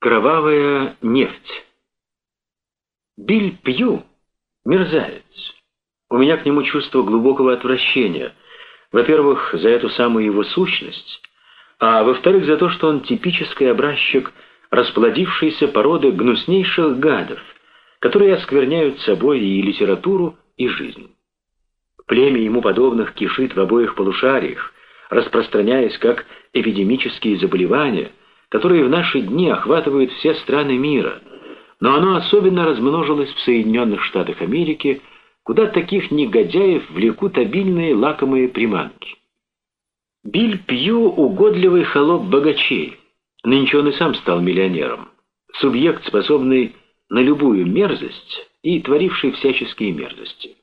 Кровавая нефть. Биль Пью — мерзавец. У меня к нему чувство глубокого отвращения. Во-первых, за эту самую его сущность, а во-вторых, за то, что он типический образчик расплодившейся породы гнуснейших гадов, которые оскверняют собой и литературу, и жизнь. Племя ему подобных кишит в обоих полушариях, распространяясь как эпидемические заболевания — которые в наши дни охватывают все страны мира, но оно особенно размножилось в Соединенных Штатах Америки, куда таких негодяев влекут обильные лакомые приманки. Биль Пью — угодливый холоп богачей. Нынче он и сам стал миллионером. Субъект, способный на любую мерзость и творивший всяческие мерзости.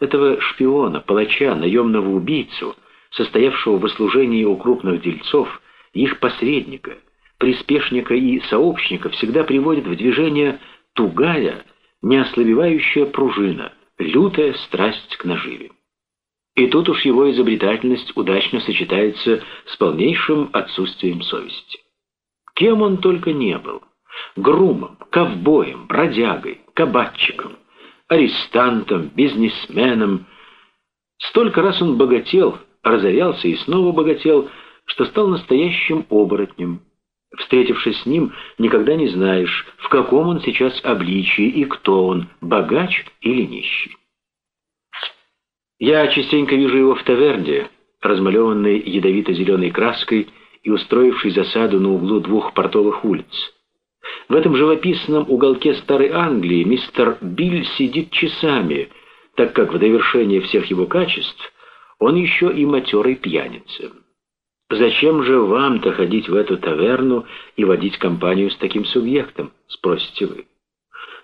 Этого шпиона, палача, наемного убийцу, состоявшего в служении у крупных дельцов, их посредника — приспешника и сообщника всегда приводит в движение тугая, неослабевающая пружина, лютая страсть к наживе. И тут уж его изобретательность удачно сочетается с полнейшим отсутствием совести. Кем он только не был. Грумом, ковбоем, бродягой, кабачиком, арестантом, бизнесменом. Столько раз он богател, разорялся и снова богател, что стал настоящим оборотнем, Встретившись с ним, никогда не знаешь, в каком он сейчас обличии и кто он, богач или нищий. Я частенько вижу его в таверне, размалеванной ядовито-зеленой краской и устроившей засаду на углу двух портовых улиц. В этом живописном уголке Старой Англии мистер Биль сидит часами, так как в довершение всех его качеств он еще и матерый пьяница. «Зачем же вам-то ходить в эту таверну и водить компанию с таким субъектом?» — спросите вы.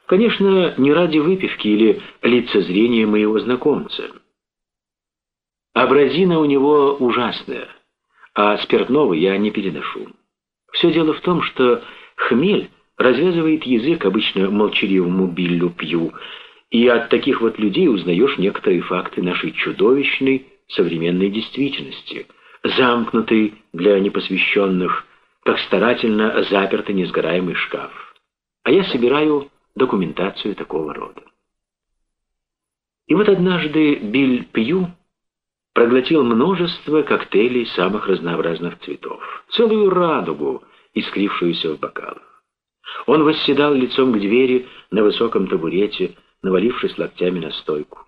Конечно, не ради выпивки или лицезрения моего знакомца. Абразина у него ужасная, а спиртного я не переношу. Все дело в том, что хмель развязывает язык обычно молчаливому Биллю Пью, и от таких вот людей узнаешь некоторые факты нашей чудовищной современной действительности — замкнутый для непосвященных, как старательно запертый несгораемый шкаф. А я собираю документацию такого рода. И вот однажды Биль Пью проглотил множество коктейлей самых разнообразных цветов, целую радугу, искрившуюся в бокалах. Он восседал лицом к двери на высоком табурете, навалившись локтями на стойку.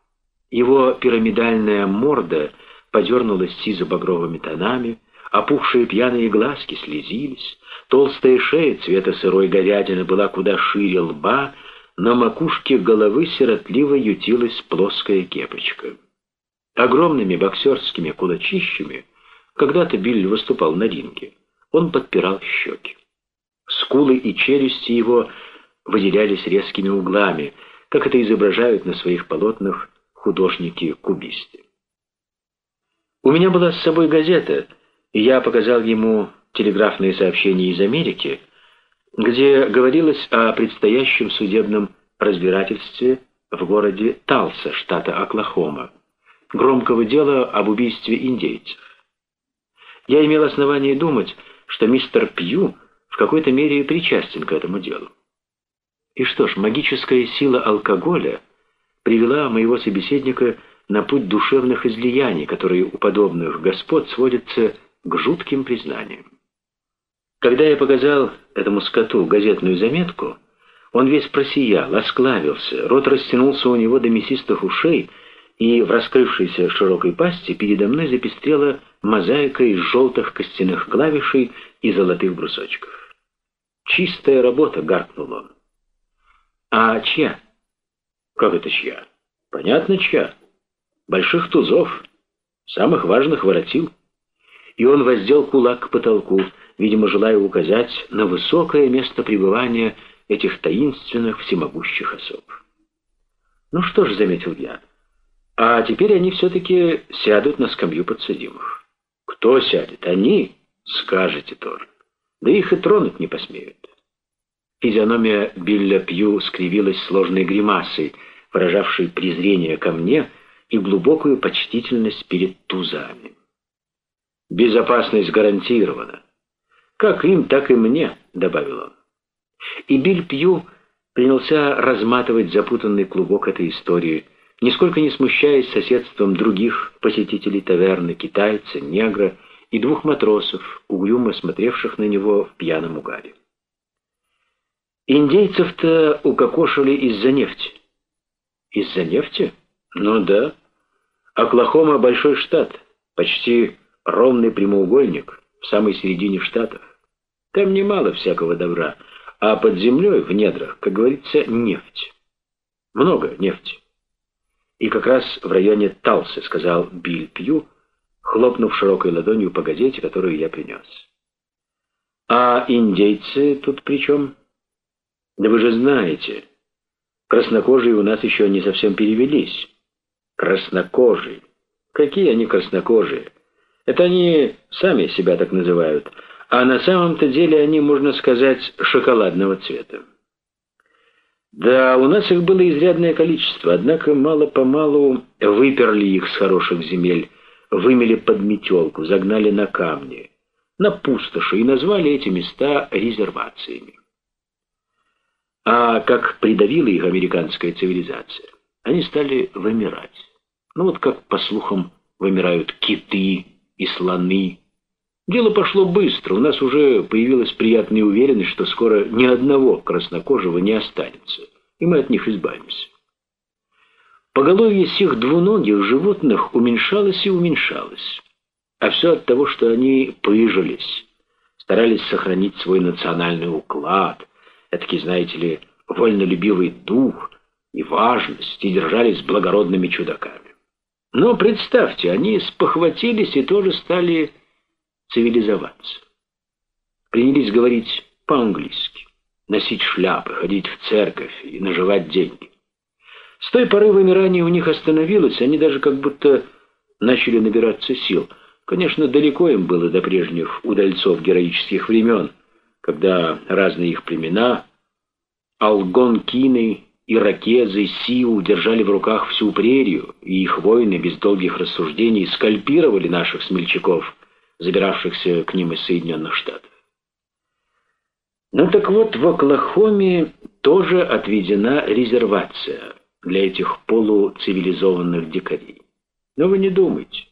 Его пирамидальная морда — подернулась сизо-багровыми тонами, опухшие пьяные глазки слезились, толстая шея цвета сырой говядины была куда шире лба, на макушке головы сиротливо ютилась плоская кепочка. Огромными боксерскими кулачищами, когда-то Билли выступал на ринге, он подпирал щеки. Скулы и челюсти его выделялись резкими углами, как это изображают на своих полотнах художники-кубисты. У меня была с собой газета, и я показал ему телеграфные сообщения из Америки, где говорилось о предстоящем судебном разбирательстве в городе Талса, штата Оклахома, громкого дела об убийстве индейцев. Я имел основание думать, что мистер Пью в какой-то мере причастен к этому делу. И что ж, магическая сила алкоголя привела моего собеседника на путь душевных излияний, которые у подобных господ сводятся к жутким признаниям. Когда я показал этому скоту газетную заметку, он весь просиял, осклавился, рот растянулся у него до мясистых ушей, и в раскрывшейся широкой пасти передо мной запестрела мозаика из желтых костяных клавишей и золотых брусочков. «Чистая работа», — гаркнул он. «А чья?» «Как это чья?» «Понятно, чья больших тузов, самых важных воротил. И он воздел кулак к потолку, видимо, желая указать на высокое место пребывания этих таинственных всемогущих особ. «Ну что ж», — заметил я, — «а теперь они все-таки сядут на скамью подсудимых». «Кто сядет? Они?» — скажете Тор. «Да их и тронуть не посмеют». Физиономия Билля Пью скривилась сложной гримасой, выражавшей презрение ко мне — и глубокую почтительность перед тузами. «Безопасность гарантирована. Как им, так и мне», — добавил он. И Биль Пью принялся разматывать запутанный клубок этой истории, нисколько не смущаясь соседством других посетителей таверны, китайца, негра и двух матросов, угрюмо смотревших на него в пьяном угаре. Индейцев-то укокошили из-за нефти. Из-за нефти? Ну да. Оклахома — большой штат, почти ровный прямоугольник в самой середине штатов. Там немало всякого добра, а под землей, в недрах, как говорится, нефть. Много нефти. И как раз в районе Талсы, сказал Билл Пью, хлопнув широкой ладонью по газете, которую я принес. А индейцы тут при чем? Да вы же знаете, краснокожие у нас еще не совсем перевелись. Краснокожие. Какие они краснокожие? Это они сами себя так называют, а на самом-то деле они, можно сказать, шоколадного цвета. Да, у нас их было изрядное количество, однако мало-помалу выперли их с хороших земель, вымели под метелку, загнали на камни, на пустоши и назвали эти места резервациями. А как придавила их американская цивилизация, они стали вымирать. Ну вот как, по слухам, вымирают киты и слоны. Дело пошло быстро, у нас уже появилась приятная уверенность, что скоро ни одного краснокожего не останется, и мы от них избавимся. Поголовье всех двуногих животных уменьшалось и уменьшалось, а все от того, что они пыжились, старались сохранить свой национальный уклад, этакий, знаете ли, вольнолюбивый дух и важность, и держались благородными чудаками. Но представьте, они спохватились и тоже стали цивилизоваться. Принялись говорить по-английски, носить шляпы, ходить в церковь и наживать деньги. С той поры вымирание у них остановилось, они даже как будто начали набираться сил. Конечно, далеко им было до прежних удальцов героических времен, когда разные их племена, алгонкины, Иракезы, Сиу держали в руках всю прерию, и их воины без долгих рассуждений скальпировали наших смельчаков, забиравшихся к ним из Соединенных Штатов. Ну так вот, в Оклахоме тоже отведена резервация для этих полуцивилизованных дикарей. Но вы не думайте,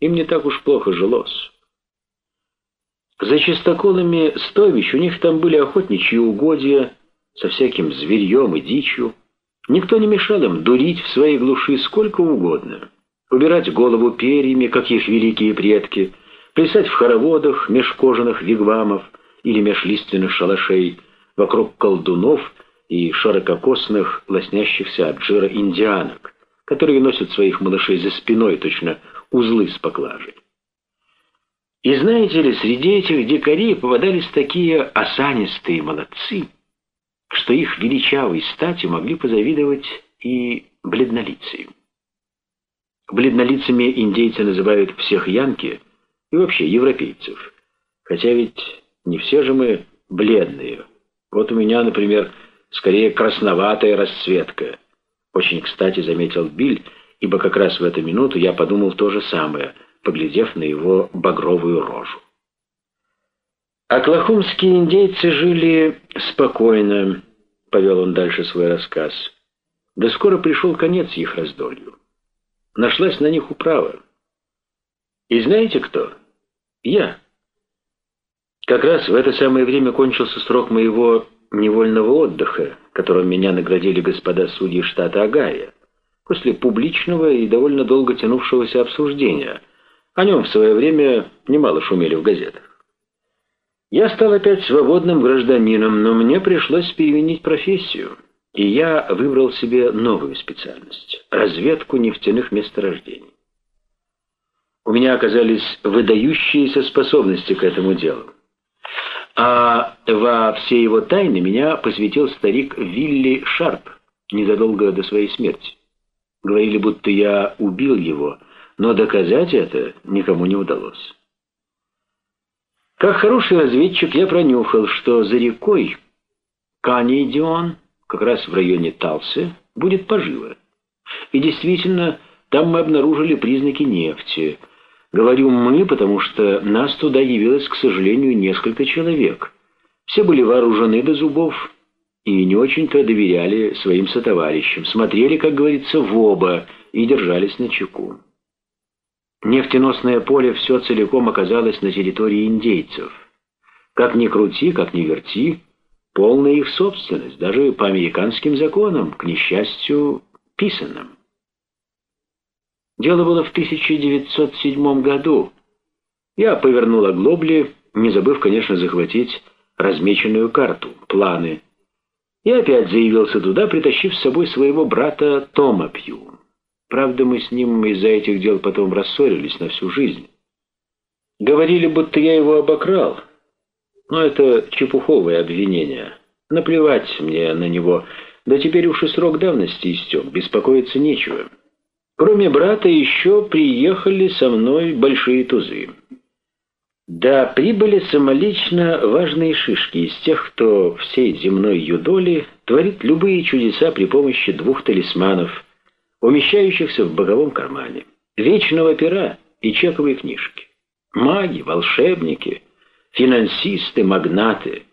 им не так уж плохо жилось. За чистоколами стойбищ у них там были охотничьи угодья, со всяким зверьем и дичью. Никто не мешал им дурить в своей глуши сколько угодно, убирать голову перьями, как их великие предки, плясать в хороводах меж кожаных вигвамов или меж лиственных шалашей, вокруг колдунов и ширококосных, лоснящихся от жира индианок, которые носят своих малышей за спиной, точно узлы с поклажей. И знаете ли, среди этих дикарей попадались такие осанистые молодцы, что их величавой стати могли позавидовать и бледнолицые. Бледнолицами индейцы называют всех янки и вообще европейцев. Хотя ведь не все же мы бледные. Вот у меня, например, скорее красноватая расцветка. Очень кстати заметил Биль, ибо как раз в эту минуту я подумал то же самое, поглядев на его багровую рожу. Оклахомские индейцы жили спокойно, повел он дальше свой рассказ. Да скоро пришел конец их раздолью. Нашлась на них управа. И знаете кто? Я. Как раз в это самое время кончился срок моего невольного отдыха, которым меня наградили господа судьи штата Огайо, после публичного и довольно долго тянувшегося обсуждения. О нем в свое время немало шумели в газетах. Я стал опять свободным гражданином, но мне пришлось переменить профессию, и я выбрал себе новую специальность — разведку нефтяных месторождений. У меня оказались выдающиеся способности к этому делу. А во все его тайны меня посвятил старик Вилли Шарп незадолго до своей смерти. Говорили, будто я убил его, но доказать это никому не удалось. Как хороший разведчик я пронюхал, что за рекой Канидион, как раз в районе Талсы, будет поживо. И действительно, там мы обнаружили признаки нефти. Говорю «мы», потому что нас туда явилось, к сожалению, несколько человек. Все были вооружены до зубов и не очень-то доверяли своим сотоварищам, смотрели, как говорится, в оба и держались на чеку. Нефтеносное поле все целиком оказалось на территории индейцев. Как ни крути, как ни верти, полная их собственность, даже по американским законам, к несчастью, писанным. Дело было в 1907 году. Я повернул оглобли, не забыв, конечно, захватить размеченную карту, планы. И опять заявился туда, притащив с собой своего брата Тома Пью. Правда, мы с ним из-за этих дел потом рассорились на всю жизнь. Говорили, будто я его обокрал. Но это чепуховое обвинение. Наплевать мне на него. Да теперь уж и срок давности истек, беспокоиться нечего. Кроме брата еще приехали со мной большие тузы. Да, прибыли самолично важные шишки из тех, кто всей земной юдоли творит любые чудеса при помощи двух талисманов – умещающихся в боковом кармане, вечного пера и чековой книжки. Маги, волшебники, финансисты, магнаты.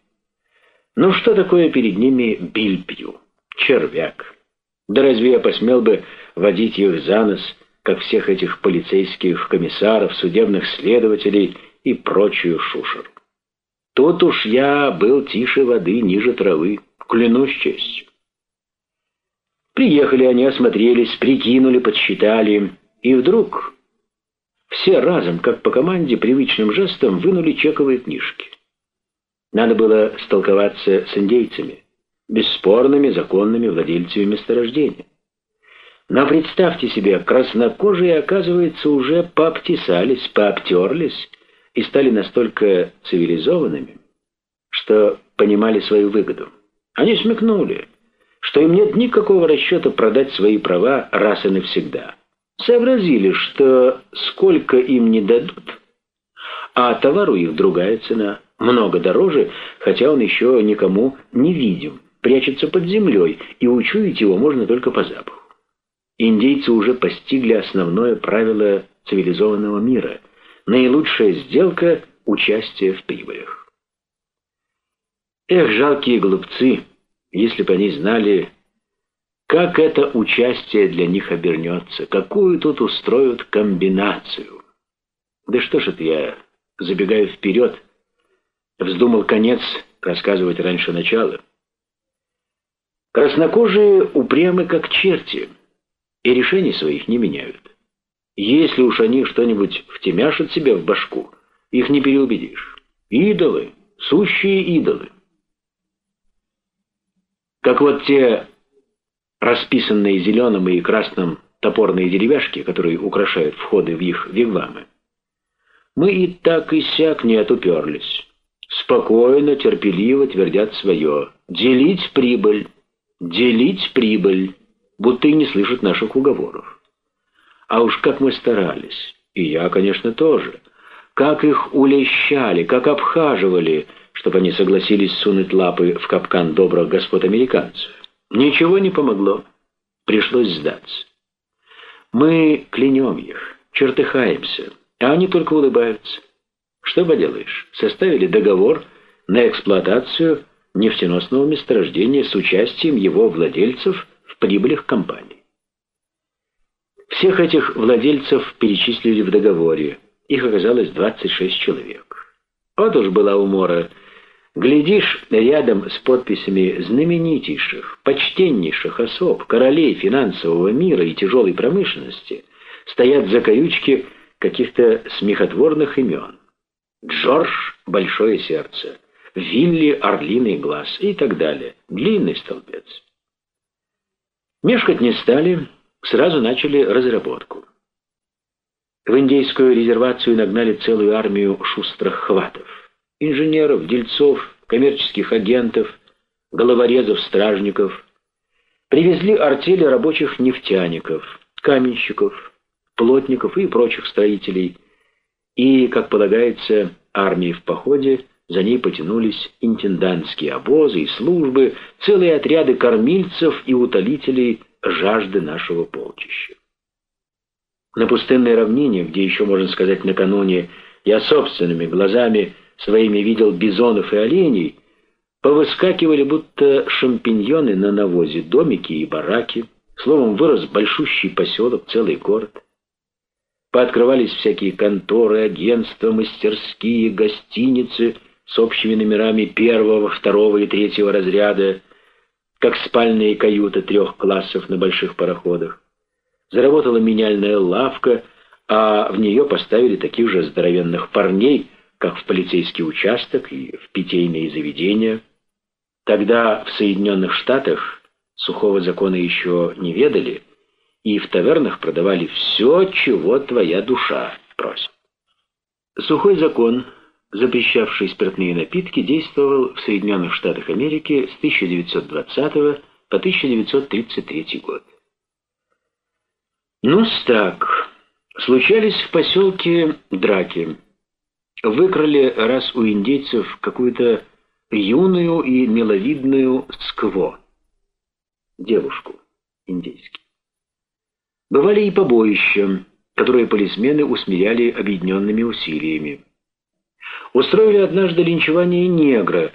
Ну что такое перед ними бильпью, червяк? Да разве я посмел бы водить их за нос, как всех этих полицейских комиссаров, судебных следователей и прочую шушеру? Тут уж я был тише воды, ниже травы, клянусь честью. Приехали они, осмотрелись, прикинули, подсчитали, и вдруг все разом, как по команде, привычным жестом вынули чековые книжки. Надо было столковаться с индейцами, бесспорными законными владельцами месторождения. Но представьте себе, краснокожие, оказывается, уже пообтесались, пообтерлись и стали настолько цивилизованными, что понимали свою выгоду. Они смекнули, что им нет никакого расчета продать свои права раз и навсегда. Сообразили, что сколько им не дадут, а товару их другая цена, много дороже, хотя он еще никому не видим, прячется под землей, и учуять его можно только по запаху. Индейцы уже постигли основное правило цивилизованного мира. Наилучшая сделка – участие в прибылях. Эх, жалкие глупцы! Если бы они знали, как это участие для них обернется, какую тут устроят комбинацию. Да что ж это я, забегаю вперед, вздумал конец рассказывать раньше начала. Краснокожие упрямы как черти и решений своих не меняют. Если уж они что-нибудь втемяшат себе в башку, их не переубедишь. Идолы, сущие идолы. Как вот те расписанные зеленым и красным топорные деревяшки, которые украшают входы в их вигвамы. Мы и так и сяк не отуперлись. Спокойно, терпеливо твердят свое. Делить прибыль, делить прибыль, будто и не слышат наших уговоров. А уж как мы старались, и я, конечно, тоже, как их улещали, как обхаживали, чтобы они согласились сунуть лапы в капкан добрых господ американцев. Ничего не помогло. Пришлось сдаться. Мы клянем их, чертыхаемся, а они только улыбаются. Что поделаешь, составили договор на эксплуатацию нефтеносного месторождения с участием его владельцев в прибылях компании. Всех этих владельцев перечислили в договоре. Их оказалось 26 человек. Вот уж была умора Глядишь, рядом с подписями знаменитейших, почтеннейших особ, королей финансового мира и тяжелой промышленности, стоят закорючки каких-то смехотворных имен. Джордж — большое сердце, Вилли — орлиный глаз и так далее. Длинный столбец. Мешкать не стали, сразу начали разработку. В индейскую резервацию нагнали целую армию шустрых хватов инженеров, дельцов, коммерческих агентов, головорезов, стражников. Привезли артели рабочих нефтяников, каменщиков, плотников и прочих строителей. И, как полагается, армии в походе, за ней потянулись интендантские обозы и службы, целые отряды кормильцев и утолителей жажды нашего полчища. На пустынной равнине, где еще, можно сказать, накануне я собственными глазами своими видел бизонов и оленей, Повыскакивали будто шампиньоны на навозе, домики и бараки. Словом, вырос большущий поселок, целый город. Пооткрывались всякие конторы, агентства, мастерские, гостиницы с общими номерами первого, второго и третьего разряда, как спальные каюты трех классов на больших пароходах. Заработала меняльная лавка, а в нее поставили таких же здоровенных парней, как в полицейский участок и в питейные заведения. Тогда в Соединенных Штатах сухого закона еще не ведали, и в тавернах продавали все, чего твоя душа просит. Сухой закон, запрещавший спиртные напитки, действовал в Соединенных Штатах Америки с 1920 по 1933 год. ну так, случались в поселке драки. Выкрали раз у индейцев какую-то юную и миловидную скво, девушку индейский. Бывали и побоища, которые полисмены усмиряли объединенными усилиями. Устроили однажды линчевание негра.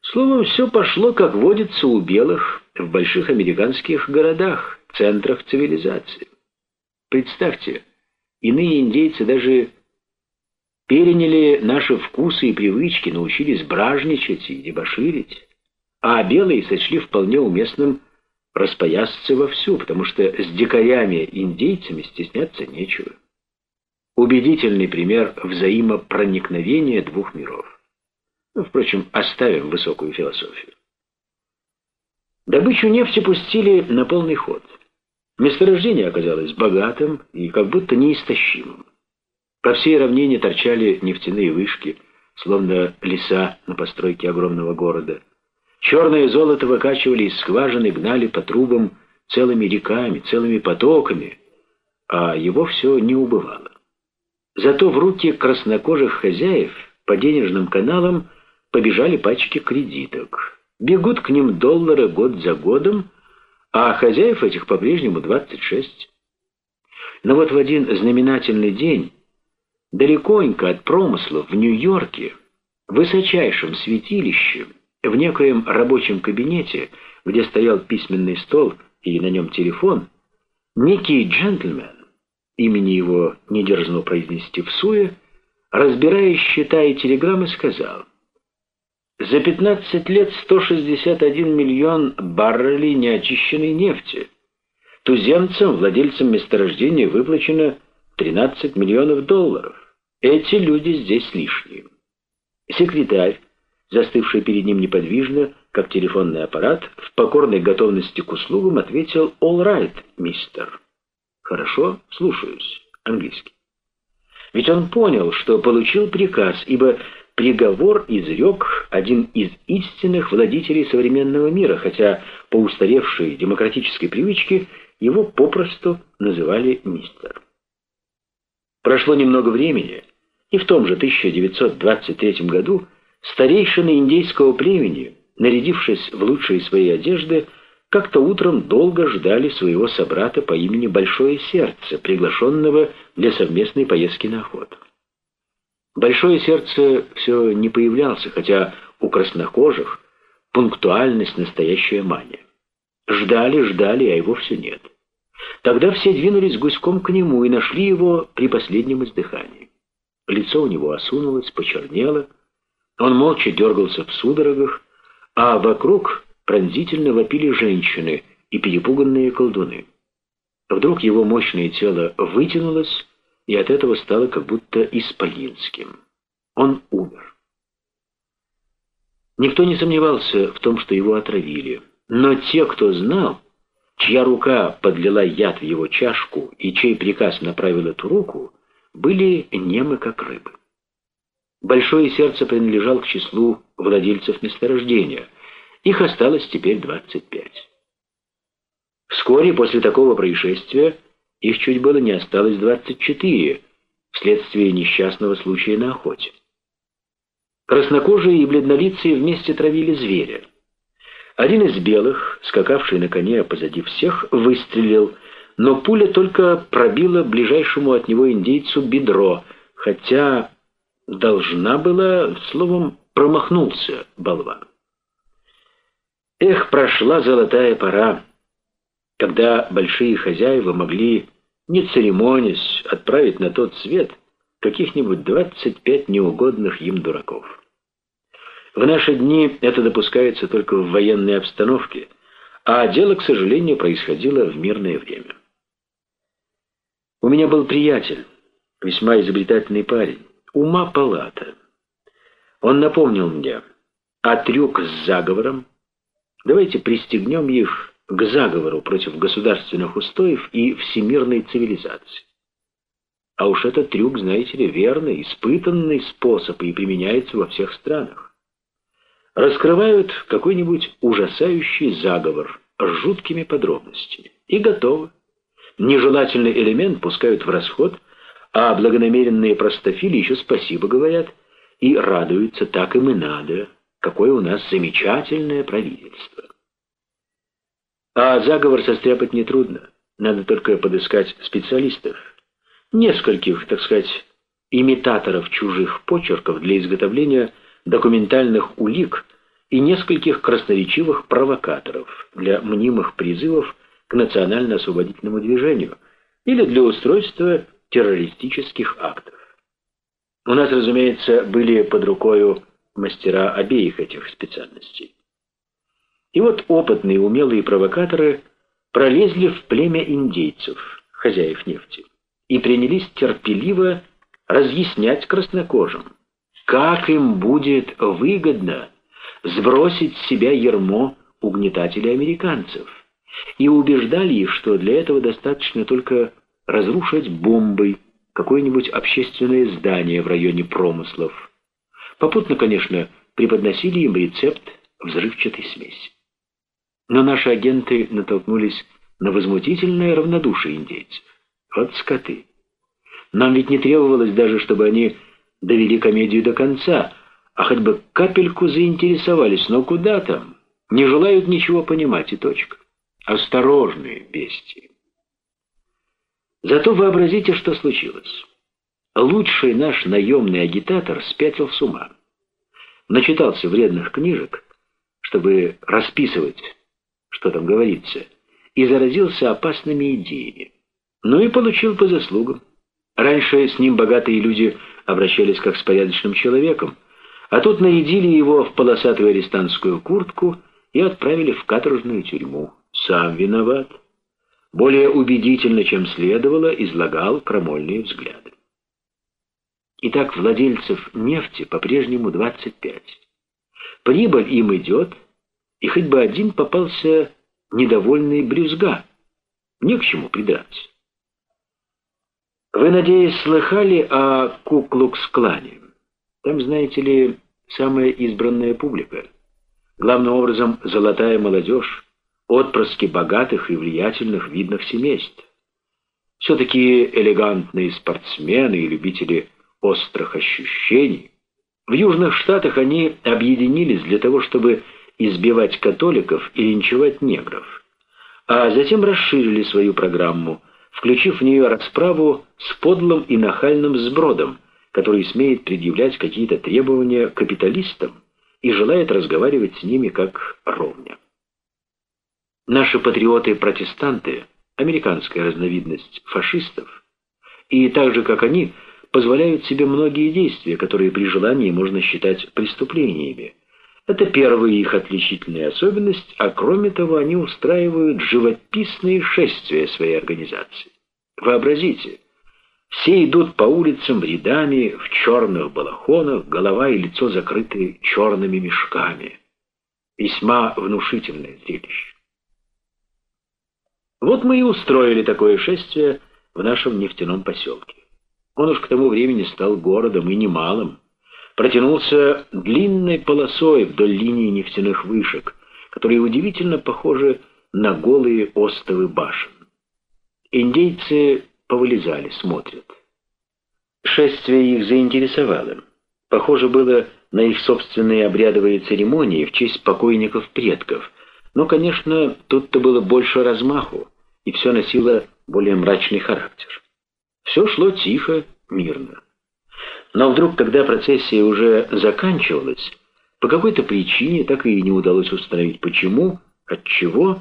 Словом, все пошло, как водится у белых в больших американских городах, центрах цивилизации. Представьте, иные индейцы даже переняли наши вкусы и привычки, научились бражничать и дебоширить, а белые сочли вполне уместным распоясаться вовсю, потому что с дикарями-индейцами стесняться нечего. Убедительный пример взаимопроникновения двух миров. Ну, впрочем, оставим высокую философию. Добычу нефти пустили на полный ход. Месторождение оказалось богатым и как будто неистощимым. По всей равнине торчали нефтяные вышки, словно леса на постройке огромного города. Черное золото выкачивали из скважины, гнали по трубам целыми реками, целыми потоками, а его все не убывало. Зато в руки краснокожих хозяев по денежным каналам побежали пачки кредиток. Бегут к ним доллары год за годом, а хозяев этих по-прежнему 26. Но вот в один знаменательный день Далеконько от промыслов в Нью-Йорке, в высочайшем святилище, в некоем рабочем кабинете, где стоял письменный стол и на нем телефон, некий джентльмен, имени его не дерзну произнести в суе, разбирая счета и телеграммы, сказал, «За 15 лет 161 миллион баррелей неочищенной нефти. Туземцам, владельцам месторождения, выплачено 13 миллионов долларов. Эти люди здесь лишние. Секретарь, застывший перед ним неподвижно, как телефонный аппарат, в покорной готовности к услугам ответил «All right, мистер». «Хорошо, слушаюсь». Английский. Ведь он понял, что получил приказ, ибо приговор изрек один из истинных владителей современного мира, хотя по устаревшей демократической привычке его попросту называли мистер. Прошло немного времени, и в том же 1923 году старейшины индейского племени, нарядившись в лучшие свои одежды, как-то утром долго ждали своего собрата по имени Большое Сердце, приглашенного для совместной поездки на охоту. Большое Сердце все не появлялся, хотя у краснокожих пунктуальность настоящая мания. Ждали, ждали, а его все нет. Тогда все двинулись гуськом к нему и нашли его при последнем издыхании. Лицо у него осунулось, почернело, он молча дергался в судорогах, а вокруг пронзительно вопили женщины и перепуганные колдуны. Вдруг его мощное тело вытянулось, и от этого стало как будто исполинским. Он умер. Никто не сомневался в том, что его отравили, но те, кто знал, чья рука подлила яд в его чашку и чей приказ направил эту руку, были немы как рыбы. Большое сердце принадлежал к числу владельцев месторождения. Их осталось теперь 25. Вскоре после такого происшествия их чуть было не осталось 24 вследствие несчастного случая на охоте. Краснокожие и бледнолицые вместе травили зверя. Один из белых, скакавший на коне позади всех, выстрелил, но пуля только пробила ближайшему от него индейцу бедро, хотя должна была, словом, промахнулся болван. Эх, прошла золотая пора, когда большие хозяева могли, не церемонясь, отправить на тот свет каких-нибудь 25 неугодных им дураков. В наши дни это допускается только в военной обстановке, а дело, к сожалению, происходило в мирное время. У меня был приятель, весьма изобретательный парень, ума палата. Он напомнил мне, а трюк с заговором? Давайте пристегнем их к заговору против государственных устоев и всемирной цивилизации. А уж этот трюк, знаете ли, верный, испытанный способ и применяется во всех странах. Раскрывают какой-нибудь ужасающий заговор с жуткими подробностями. И готово. Нежелательный элемент пускают в расход, а благонамеренные простофили еще спасибо говорят и радуются, так им и надо. Какое у нас замечательное правительство. А заговор состряпать нетрудно. Надо только подыскать специалистов. Нескольких, так сказать, имитаторов чужих почерков для изготовления документальных улик и нескольких красноречивых провокаторов для мнимых призывов к национально-освободительному движению или для устройства террористических актов. У нас, разумеется, были под рукою мастера обеих этих специальностей. И вот опытные умелые провокаторы пролезли в племя индейцев, хозяев нефти, и принялись терпеливо разъяснять краснокожим, как им будет выгодно сбросить с себя ермо угнетателей американцев, и убеждали их, что для этого достаточно только разрушить бомбой какое-нибудь общественное здание в районе промыслов. Попутно, конечно, преподносили им рецепт взрывчатой смеси. Но наши агенты натолкнулись на возмутительное равнодушие индейцев. Вот скоты. Нам ведь не требовалось даже, чтобы они довели комедию до конца, а хоть бы капельку заинтересовались, но куда там? Не желают ничего понимать и точка. Осторожные бестии. Зато вообразите, что случилось. Лучший наш наемный агитатор спятил с ума. Начитался вредных книжек, чтобы расписывать, что там говорится, и заразился опасными идеями. Ну и получил по заслугам. Раньше с ним богатые люди обращались как с порядочным человеком, а тут нарядили его в полосатую арестантскую куртку и отправили в каторжную тюрьму. Сам виноват более убедительно, чем следовало, излагал крамольные взгляды. Итак, владельцев нефти по-прежнему 25. Прибыль им идет, и хоть бы один попался недовольный брюзга. Не к чему придраться. Вы, надеюсь, слыхали о Куклукс-клане? Там, знаете ли, самая избранная публика. Главным образом, золотая молодежь, отпрыски богатых и влиятельных видных семейств. Все-таки элегантные спортсмены и любители острых ощущений. В Южных Штатах они объединились для того, чтобы избивать католиков и линчевать негров, а затем расширили свою программу, включив в нее расправу с подлым и нахальным сбродом, который смеет предъявлять какие-то требования капиталистам и желает разговаривать с ними как ровня. Наши патриоты-протестанты, американская разновидность фашистов, и так же, как они, позволяют себе многие действия, которые при желании можно считать преступлениями. Это первая их отличительная особенность, а кроме того, они устраивают живописные шествия своей организации. Вообразите, все идут по улицам рядами в черных балахонах, голова и лицо закрыты черными мешками. Весьма внушительное зрелище. Вот мы и устроили такое шествие в нашем нефтяном поселке. Он уж к тому времени стал городом и немалым. Протянулся длинной полосой вдоль линии нефтяных вышек, которые удивительно похожи на голые остовы башен. Индейцы повылезали, смотрят. Шествие их заинтересовало. Похоже было на их собственные обрядовые церемонии в честь покойников предков — но, конечно, тут-то было больше размаху, и все носило более мрачный характер. Все шло тихо, мирно. Но вдруг, когда процессия уже заканчивалась, По какой-то причине, так и не удалось установить почему, от чего,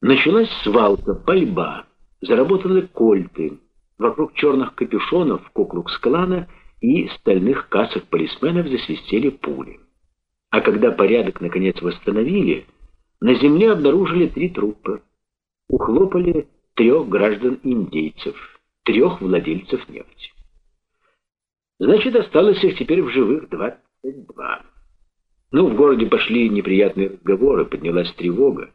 началась свалка, пальба, заработаны кольты, вокруг черных капюшонов Куклукс-клана и стальных касок полисменов засвистели пули. А когда порядок наконец восстановили, на земле обнаружили три трупа. Ухлопали трех граждан-индейцев, трех владельцев нефти. Значит, осталось их теперь в живых 22. Ну, в городе пошли неприятные разговоры, поднялась тревога.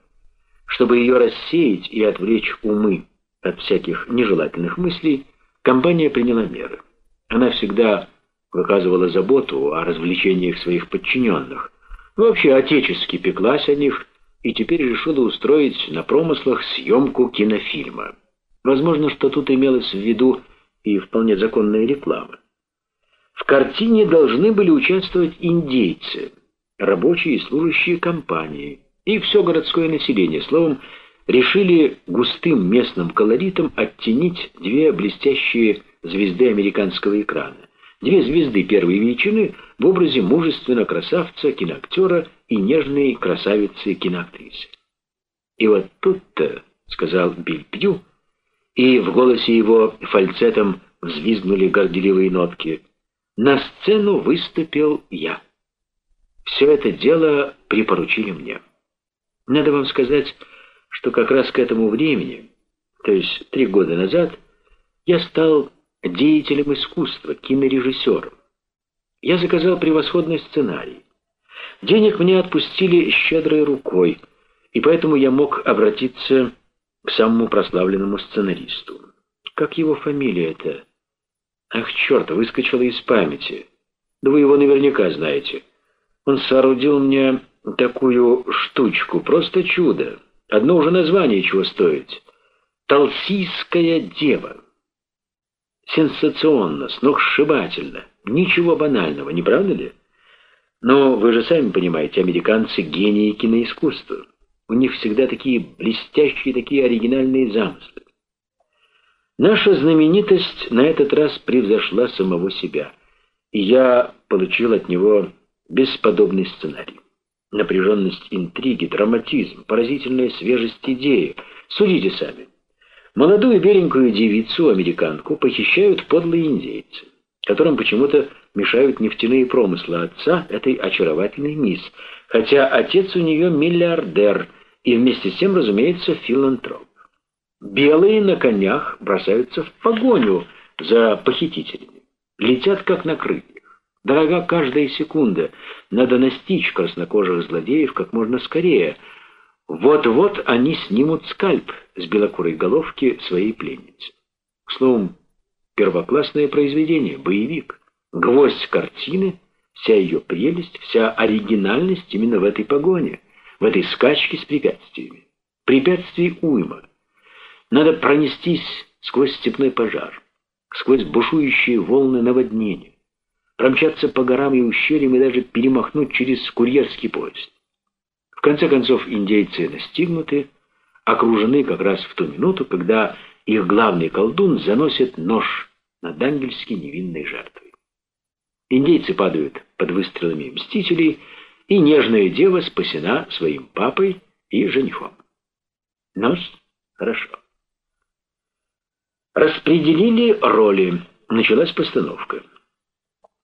Чтобы ее рассеять и отвлечь умы от всяких нежелательных мыслей, компания приняла меры. Она всегда выказывала заботу о развлечениях своих подчиненных, вообще отечески пеклась о них и теперь решила устроить на промыслах съемку кинофильма. Возможно, что тут имелось в виду и вполне законная реклама. В картине должны были участвовать индейцы, рабочие и служащие компании, и все городское население, словом, решили густым местным колоритом оттенить две блестящие звезды американского экрана. Две звезды первой величины в образе мужественного красавца, киноактера и нежной красавицы киноактрисы. «И вот тут-то», — сказал Билл Пью, и в голосе его фальцетом взвизгнули горделивые нотки, «на сцену выступил я. Все это дело припоручили мне. Надо вам сказать, что как раз к этому времени, то есть три года назад, я стал деятелем искусства, кинорежиссером. Я заказал превосходный сценарий. Денег мне отпустили щедрой рукой, и поэтому я мог обратиться к самому прославленному сценаристу. Как его фамилия это? Ах, черт, выскочила из памяти. Да вы его наверняка знаете. Он соорудил мне такую штучку, просто чудо. Одно уже название чего стоит. «Толсийская дева». Сенсационно, сногсшибательно. Ничего банального, не правда ли? Но вы же сами понимаете, американцы — гении киноискусства. У них всегда такие блестящие, такие оригинальные замыслы. Наша знаменитость на этот раз превзошла самого себя, и я получил от него бесподобный сценарий. Напряженность интриги, драматизм, поразительная свежесть идеи. Судите сами. Молодую беленькую девицу, американку, похищают подлые индейцы, которым почему-то мешают нефтяные промыслы отца этой очаровательной мисс, хотя отец у нее миллиардер и вместе с тем, разумеется, филантроп. Белые на конях бросаются в погоню за похитителями, летят как на крыльях. Дорога каждая секунда, надо настичь краснокожих злодеев как можно скорее — вот-вот они снимут скальп с белокурой головки своей пленницы. Словом, первоклассное произведение, боевик. Гвоздь картины, вся ее прелесть, вся оригинальность именно в этой погоне, в этой скачке с препятствиями. Препятствий уйма. Надо пронестись сквозь степной пожар, сквозь бушующие волны наводнения, промчаться по горам и ущельям и даже перемахнуть через курьерский поезд. В конце концов, индейцы настигнуты, окружены как раз в ту минуту, когда их главный колдун заносит нож над ангельски невинной жертвой. Индейцы падают под выстрелами мстителей, и нежная дева спасена своим папой и женихом. Ну, хорошо. Распределили роли. Началась постановка.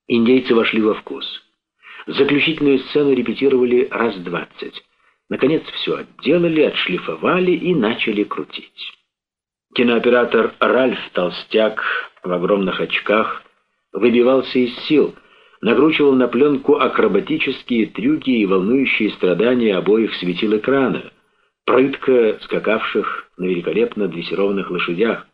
Индейцы вошли во вкус. Заключительную сцену репетировали раз двадцать. Наконец все отделали, отшлифовали и начали крутить. Кинооператор Ральф Толстяк в огромных очках выбивался из сил, накручивал на пленку акробатические трюки и волнующие страдания обоих светил экрана, прытко скакавших на великолепно дрессированных лошадях,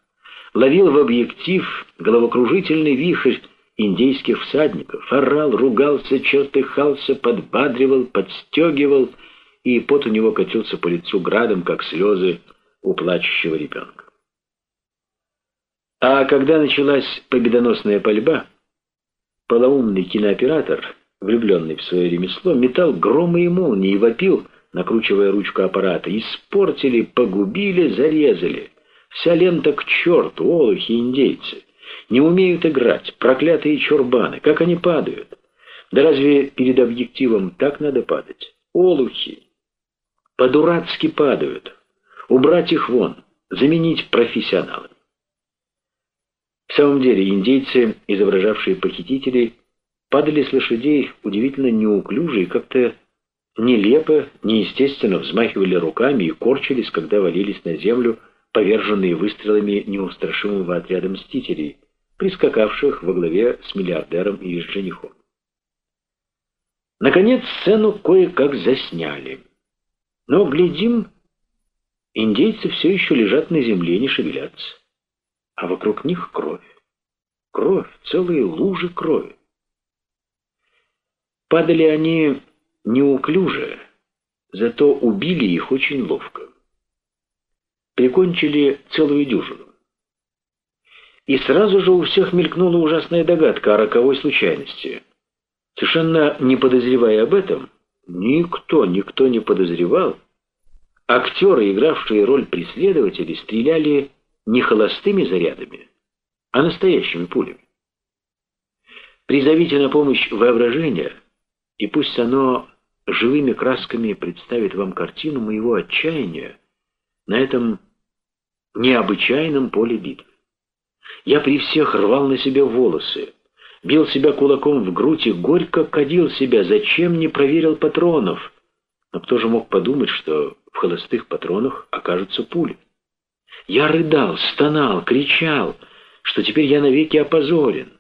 ловил в объектив головокружительный вихрь индейских всадников, орал, ругался, чертыхался, подбадривал, подстегивал — и пот у него катился по лицу градом, как слезы у плачущего ребенка. А когда началась победоносная пальба, полоумный кинооператор, влюбленный в свое ремесло, метал громы и молнии и вопил, накручивая ручку аппарата. Испортили, погубили, зарезали. Вся лента к черту, олухи индейцы. Не умеют играть, проклятые чурбаны, как они падают. Да разве перед объективом так надо падать? Олухи! По-дурацки падают. Убрать их вон, заменить профессионалами. В самом деле, индейцы, изображавшие похитителей, падали с лошадей удивительно неуклюже и как-то нелепо, неестественно взмахивали руками и корчились, когда валились на землю, поверженные выстрелами неустрашимого отряда мстителей, прискакавших во главе с миллиардером и с женихом. Наконец сцену кое-как засняли. Но, глядим, индейцы все еще лежат на земле, не шевелятся. А вокруг них кровь. Кровь, целые лужи крови. Падали они неуклюже, зато убили их очень ловко. Прикончили целую дюжину. И сразу же у всех мелькнула ужасная догадка о роковой случайности. Совершенно не подозревая об этом, никто, никто не подозревал, актеры, игравшие роль преследователей, стреляли не холостыми зарядами, а настоящими пулями. Призовите на помощь воображение — и пусть оно живыми красками представит вам картину моего отчаяния на этом необычайном поле битвы. Я при всех рвал на себе волосы, бил себя кулаком в грудь и горько кадил себя, зачем не проверил патронов. Но кто же мог подумать, что в холостых патронах окажутся пули? Я рыдал, стонал, кричал, что теперь я навеки опозорен.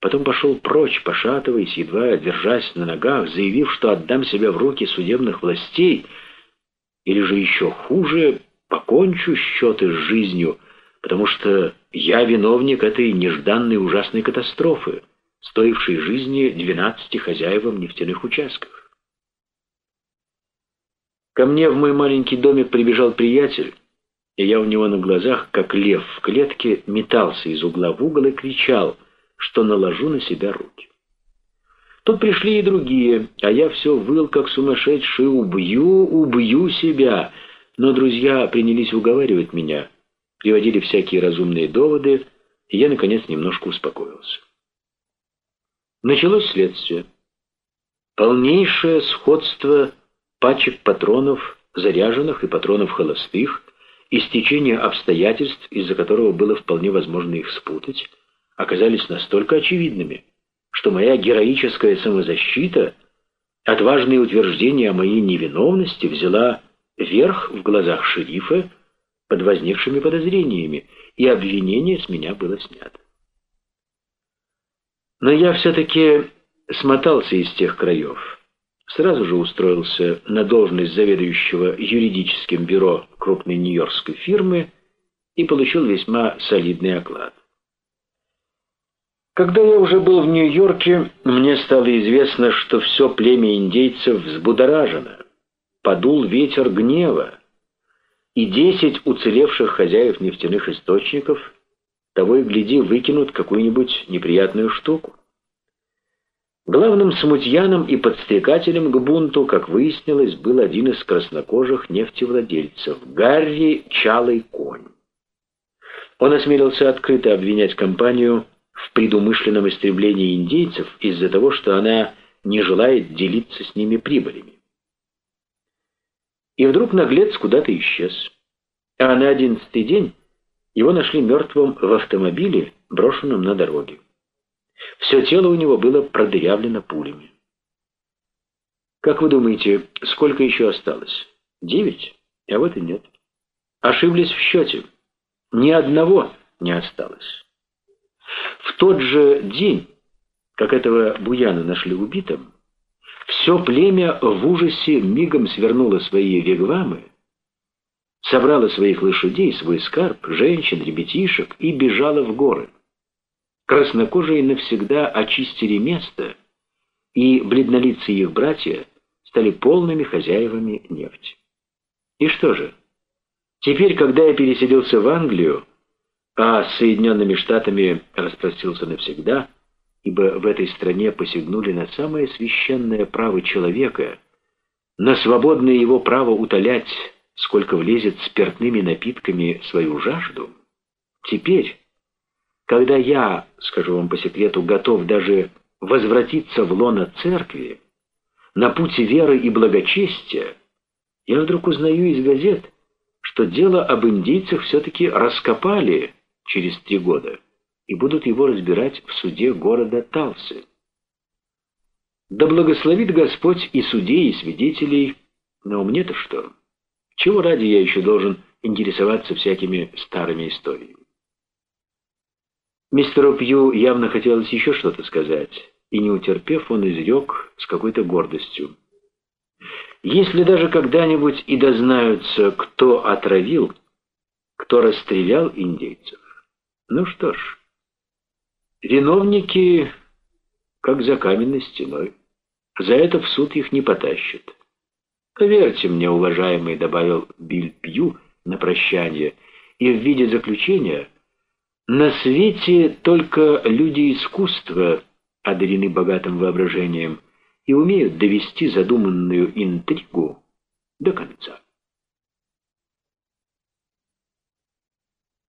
Потом пошел прочь, пошатываясь, едва держась на ногах, заявив, что отдам себя в руки судебных властей, или же еще хуже, покончу счеты с жизнью, потому что я виновник этой нежданной ужасной катастрофы, стоившей жизни двенадцати хозяевам нефтяных участков. Ко мне в мой маленький домик прибежал приятель, и я у него на глазах, как лев в клетке, метался из угла в угол и кричал — что наложу на себя руки. Тут пришли и другие, а я все выл, как сумасшедший, убью, убью себя. Но друзья принялись уговаривать меня, приводили всякие разумные доводы, и я, наконец, немножко успокоился. Началось следствие. Полнейшее сходство пачек патронов заряженных и патронов холостых, и стечение обстоятельств, из-за которого было вполне возможно их спутать, оказались настолько очевидными, что моя героическая самозащита, отважные утверждения о моей невиновности взяла верх в глазах шерифа под возникшими подозрениями, и обвинение с меня было снято. Но я все-таки смотался из тех краев. Сразу же устроился на должность заведующего юридическим бюро крупной нью-йоркской фирмы и получил весьма солидный оклад. Когда я уже был в Нью-Йорке, мне стало известно, что все племя индейцев взбудоражено. Подул ветер гнева, и десять уцелевших хозяев нефтяных источников того и гляди выкинут какую-нибудь неприятную штуку. Главным смутьяном и подстрекателем к бунту, как выяснилось, был один из краснокожих нефтевладельцев — Гарри Чалый Конь. Он осмелился открыто обвинять компанию в предумышленном истреблении индейцев из-за того, что она не желает делиться с ними прибылями. И вдруг наглец куда-то исчез. А на одиннадцатый день его нашли мертвым в автомобиле, брошенном на дороге. Все тело у него было продырявлено пулями. Как вы думаете, сколько еще осталось? Девять? А вот и нет. Ошиблись в счете. Ни одного не осталось. В тот же день, как этого Буяна нашли убитым, все племя в ужасе мигом свернуло свои вигвамы, собрало своих лошадей, свой скарб, женщин, ребятишек и бежало в горы. Краснокожие навсегда очистили место, и бледнолицые их братья стали полными хозяевами нефти. И что же? Теперь, когда я переселился в Англию, а с Соединенными Штатами распростился навсегда, ибо в этой стране посягнули на самое священное право человека, на свободное его право утолять, сколько влезет спиртными напитками свою жажду. Теперь, когда я, скажу вам по секрету, готов даже возвратиться в лоно церкви, на пути веры и благочестия, я вдруг узнаю из газет, что дело об индейцах все-таки раскопали через три года и будут его разбирать в суде города Талсы. Да благословит Господь и судей, и свидетелей, но мне-то что? Чего ради я еще должен интересоваться всякими старыми историями? Мистеру Пью явно хотелось еще что-то сказать, и не утерпев, он изрек с какой-то гордостью. Если даже когда-нибудь и дознаются, кто отравил, кто расстрелял индейцев, ну что ж, виновники как за каменной стеной. За это в суд их не потащат. Поверьте мне, уважаемый, добавил Биль Пью на прощание, и в виде заключения, на свете только люди искусства одарены богатым воображением и умеют довести задуманную интригу до конца.